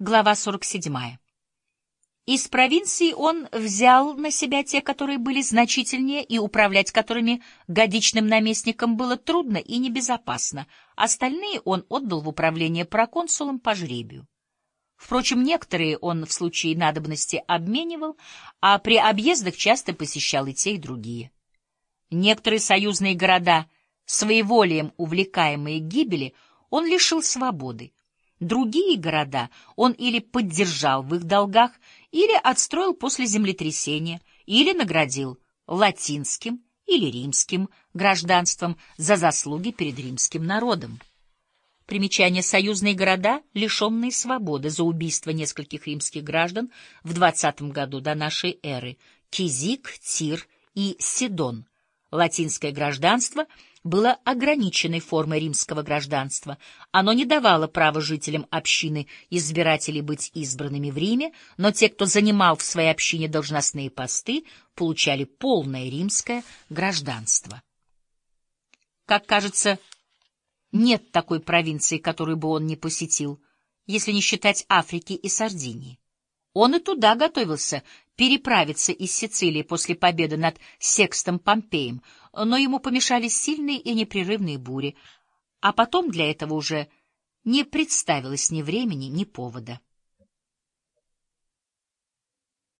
Глава 47. Из провинций он взял на себя те, которые были значительнее и управлять которыми годичным наместникам было трудно и небезопасно. Остальные он отдал в управление проконсулам по жребию. Впрочем, некоторые он в случае надобности обменивал, а при объездах часто посещал и те, и другие. Некоторые союзные города, своеволием увлекаемые гибели, он лишил свободы. Другие города он или поддержал в их долгах, или отстроил после землетрясения, или наградил латинским или римским гражданством за заслуги перед римским народом. Примечание «Союзные города, лишенные свободы за убийство нескольких римских граждан в 20 году до нашей эры. Кизик, Тир и Сидон. Латинское гражданство — было ограниченной формой римского гражданства. Оно не давало права жителям общины избирателей быть избранными в Риме, но те, кто занимал в своей общине должностные посты, получали полное римское гражданство. Как кажется, нет такой провинции, которую бы он не посетил, если не считать Африки и Сардинии. Он и туда готовился переправиться из Сицилии после победы над Секстом Помпеем, но ему помешали сильные и непрерывные бури, а потом для этого уже не представилось ни времени, ни повода.